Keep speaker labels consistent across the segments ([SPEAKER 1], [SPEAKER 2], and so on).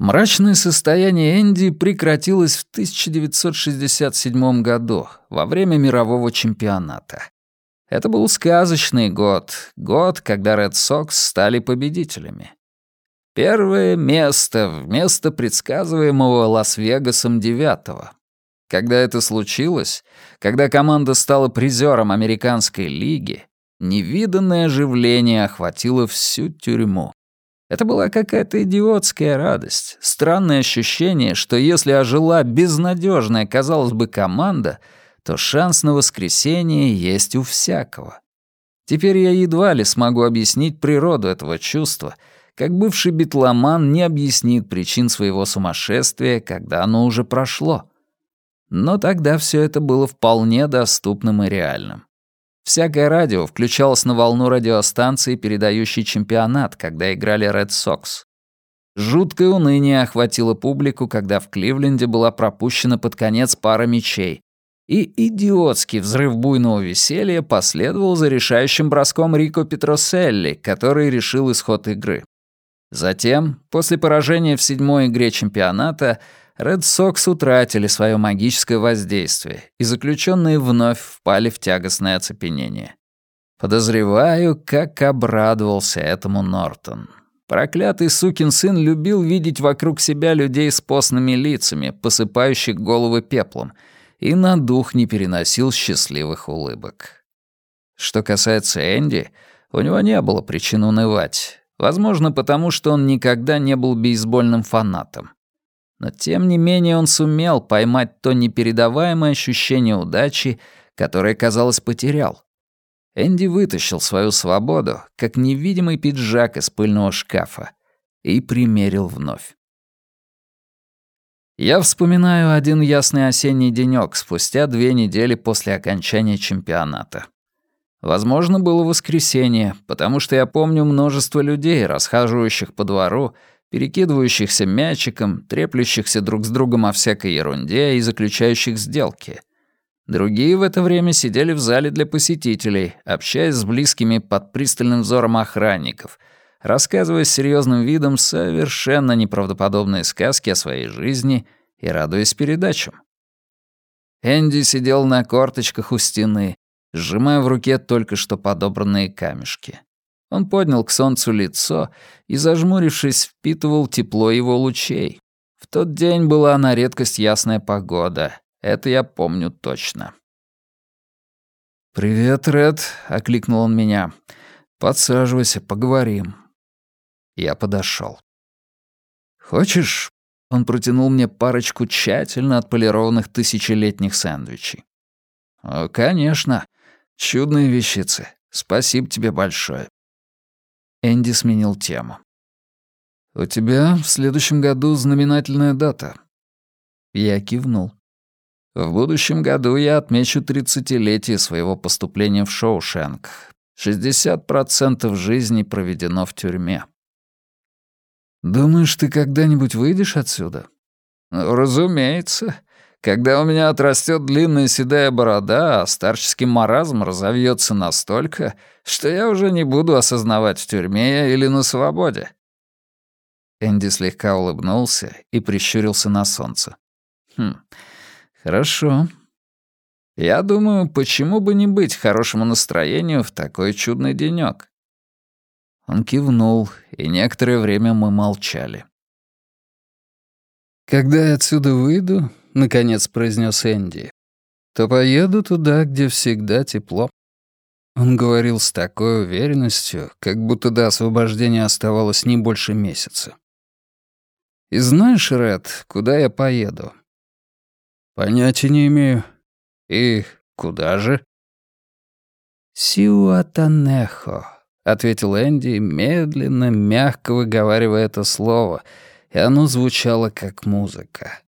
[SPEAKER 1] Мрачное состояние Энди прекратилось в 1967 году, во время мирового чемпионата. Это был сказочный год, год, когда Ред Сокс стали победителями. Первое место вместо предсказываемого Лас-Вегасом девятого. Когда это случилось, когда команда стала призером американской лиги, невиданное оживление охватило всю тюрьму. Это была какая-то идиотская радость, странное ощущение, что если ожила безнадежная, казалось бы, команда, то шанс на воскресение есть у всякого. Теперь я едва ли смогу объяснить природу этого чувства, как бывший битломан не объяснит причин своего сумасшествия, когда оно уже прошло. Но тогда все это было вполне доступным и реальным. Всякое радио включалось на волну радиостанции, передающей чемпионат, когда играли Red Sox. Жуткое уныние охватило публику, когда в Кливленде была пропущена под конец пара мячей, и идиотский взрыв буйного веселья последовал за решающим броском Рико Петроселли, который решил исход игры. Затем, после поражения в седьмой игре чемпионата, Ред Сокс утратили свое магическое воздействие, и заключенные вновь впали в тягостное оцепенение. Подозреваю, как обрадовался этому Нортон. Проклятый сукин сын любил видеть вокруг себя людей с постными лицами, посыпающих головы пеплом, и на дух не переносил счастливых улыбок. Что касается Энди, у него не было причин унывать. Возможно, потому что он никогда не был бейсбольным фанатом. Но тем не менее он сумел поймать то непередаваемое ощущение удачи, которое, казалось, потерял. Энди вытащил свою свободу, как невидимый пиджак из пыльного шкафа, и примерил вновь. Я вспоминаю один ясный осенний денёк спустя две недели после окончания чемпионата. Возможно, было воскресенье, потому что я помню множество людей, расхаживающих по двору перекидывающихся мячиком, треплющихся друг с другом о всякой ерунде и заключающих сделки. Другие в это время сидели в зале для посетителей, общаясь с близкими под пристальным взором охранников, рассказывая с серьезным видом совершенно неправдоподобные сказки о своей жизни и радуясь передачам. Энди сидел на корточках у стены, сжимая в руке только что подобранные камешки. Он поднял к солнцу лицо и, зажмурившись, впитывал тепло его лучей. В тот день была на редкость ясная погода. Это я помню точно. «Привет, Ред», — окликнул он меня. «Подсаживайся, поговорим». Я подошел. «Хочешь?» — он протянул мне парочку тщательно отполированных тысячелетних сэндвичей. «Конечно. Чудные вещицы. Спасибо тебе большое. Энди сменил тему. «У тебя в следующем году знаменательная дата». Я кивнул. «В будущем году я отмечу тридцатилетие своего поступления в Шоушенк. 60% жизни проведено в тюрьме». «Думаешь, ты когда-нибудь выйдешь отсюда?» «Разумеется. Когда у меня отрастет длинная седая борода, а старческий маразм разовьется настолько, что я уже не буду осознавать, в тюрьме или на свободе». Энди слегка улыбнулся и прищурился на солнце. «Хм, хорошо. Я думаю, почему бы не быть хорошему настроению в такой чудный денёк?» Он кивнул, и некоторое время мы молчали. «Когда я отсюда выйду, — наконец произнес Энди, — то поеду туда, где всегда тепло. Он говорил с такой уверенностью, как будто до освобождения оставалось не больше месяца. «И знаешь, Ред, куда я поеду?» «Понятия не имею. И куда же?» «Сиуатанехо», — ответил Энди, медленно, мягко выговаривая это слово, и оно звучало как музыка.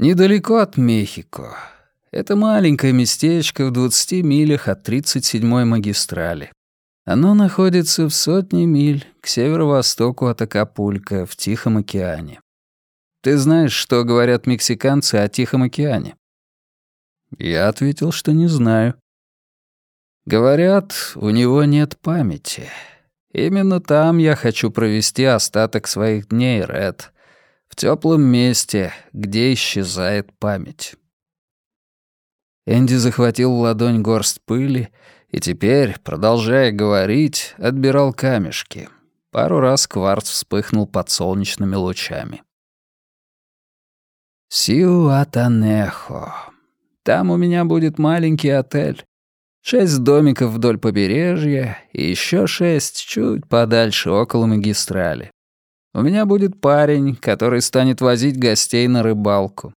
[SPEAKER 1] Недалеко от Мехико. Это маленькое местечко в 20 милях от 37-й магистрали. Оно находится в сотне миль к северо-востоку от Акапулько в Тихом океане. Ты знаешь, что говорят мексиканцы о Тихом океане? Я ответил, что не знаю. Говорят, у него нет памяти. Именно там я хочу провести остаток своих дней, Ред. Теплом месте, где исчезает память. Энди захватил в ладонь горсть пыли и теперь, продолжая говорить, отбирал камешки. Пару раз кварц вспыхнул под солнечными лучами. Сиуатанехо. Там у меня будет маленький отель. Шесть домиков вдоль побережья и еще шесть чуть подальше, около магистрали. У меня будет парень, который станет возить гостей на рыбалку.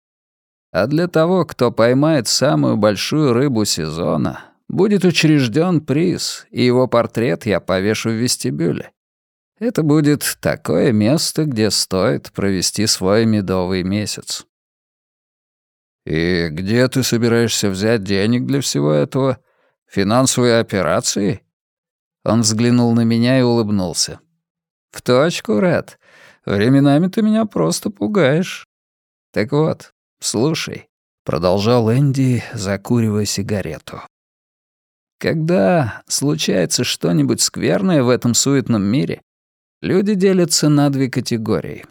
[SPEAKER 1] А для того, кто поймает самую большую рыбу сезона, будет учрежден приз, и его портрет я повешу в вестибюле. Это будет такое место, где стоит провести свой медовый месяц. «И где ты собираешься взять денег для всего этого? Финансовые операции?» Он взглянул на меня и улыбнулся. «В точку, Ред. Временами ты меня просто пугаешь. Так вот, слушай», — продолжал Энди, закуривая сигарету. «Когда случается что-нибудь скверное в этом суетном мире, люди делятся на две категории.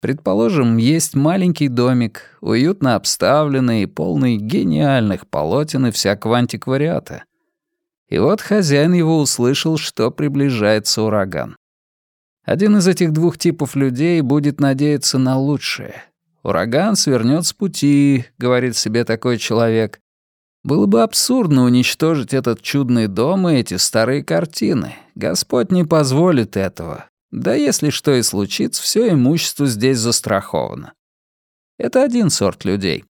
[SPEAKER 1] Предположим, есть маленький домик, уютно обставленный и полный гениальных полотен и всякого антиквариата. И вот хозяин его услышал, что приближается ураган. Один из этих двух типов людей будет надеяться на лучшее. «Ураган свернет с пути», — говорит себе такой человек. Было бы абсурдно уничтожить этот чудный дом и эти старые картины. Господь не позволит этого. Да если что и случится, все имущество здесь застраховано. Это один сорт людей.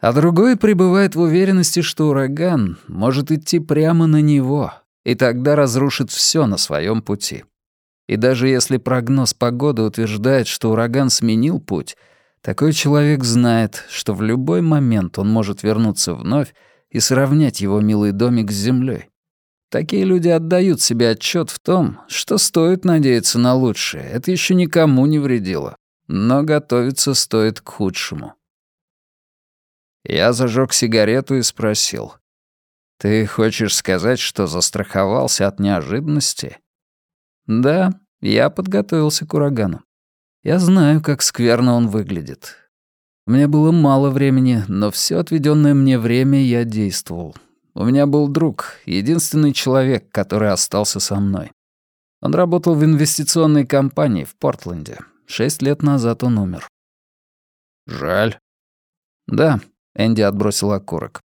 [SPEAKER 1] А другой пребывает в уверенности, что ураган может идти прямо на него, и тогда разрушит все на своем пути. И даже если прогноз погоды утверждает, что ураган сменил путь, такой человек знает, что в любой момент он может вернуться вновь и сравнять его милый домик с землей. Такие люди отдают себе отчет в том, что стоит надеяться на лучшее. Это еще никому не вредило. Но готовиться стоит к худшему. Я зажег сигарету и спросил. «Ты хочешь сказать, что застраховался от неожиданности?» «Да, я подготовился к урагану. Я знаю, как скверно он выглядит. Мне было мало времени, но все отведенное мне время я действовал. У меня был друг, единственный человек, который остался со мной. Он работал в инвестиционной компании в Портленде. Шесть лет назад он умер. «Жаль». «Да», — Энди отбросил окурок.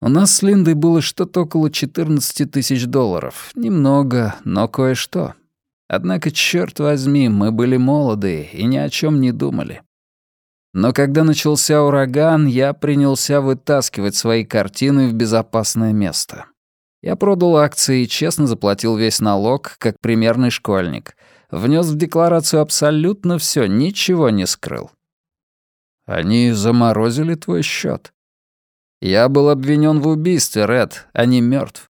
[SPEAKER 1] «У нас с Линдой было что-то около 14 тысяч долларов. Немного, но кое-что. Однако, черт возьми, мы были молодые и ни о чем не думали. Но когда начался ураган, я принялся вытаскивать свои картины в безопасное место. Я продал акции и честно заплатил весь налог, как примерный школьник. Внес в декларацию абсолютно все, ничего не скрыл. Они заморозили твой счет. Я был обвинен в убийстве, Ред, а не мертв.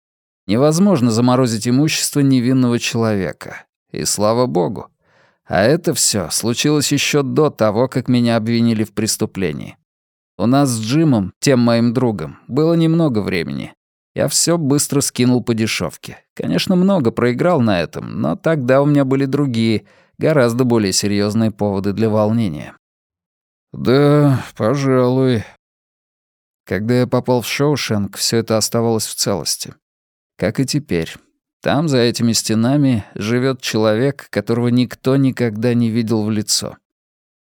[SPEAKER 1] Невозможно заморозить имущество невинного человека. И слава богу. А это все случилось еще до того, как меня обвинили в преступлении. У нас с Джимом, тем моим другом, было немного времени. Я все быстро скинул по дешевке. Конечно, много проиграл на этом, но тогда у меня были другие, гораздо более серьезные поводы для волнения. Да, пожалуй. Когда я попал в Шоушенк, все это оставалось в целости. Как и теперь. Там, за этими стенами, живет человек, которого никто никогда не видел в лицо.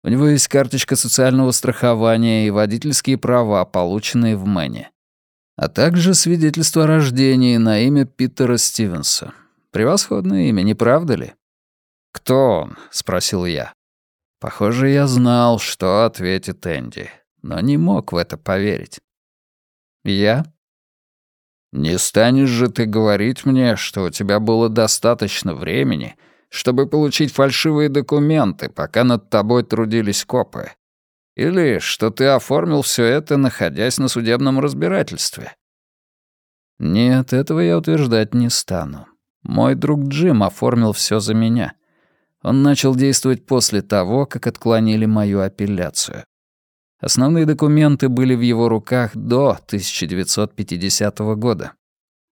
[SPEAKER 1] У него есть карточка социального страхования и водительские права, полученные в Мэне. А также свидетельство о рождении на имя Питера Стивенса. Превосходное имя, не правда ли? «Кто он?» — спросил я. Похоже, я знал, что ответит Энди, но не мог в это поверить. «Я?» Не станешь же ты говорить мне, что у тебя было достаточно времени, чтобы получить фальшивые документы, пока над тобой трудились копы. Или что ты оформил все это, находясь на судебном разбирательстве. Нет, этого я утверждать не стану. Мой друг Джим оформил все за меня. Он начал действовать после того, как отклонили мою апелляцию. Основные документы были в его руках до 1950 года.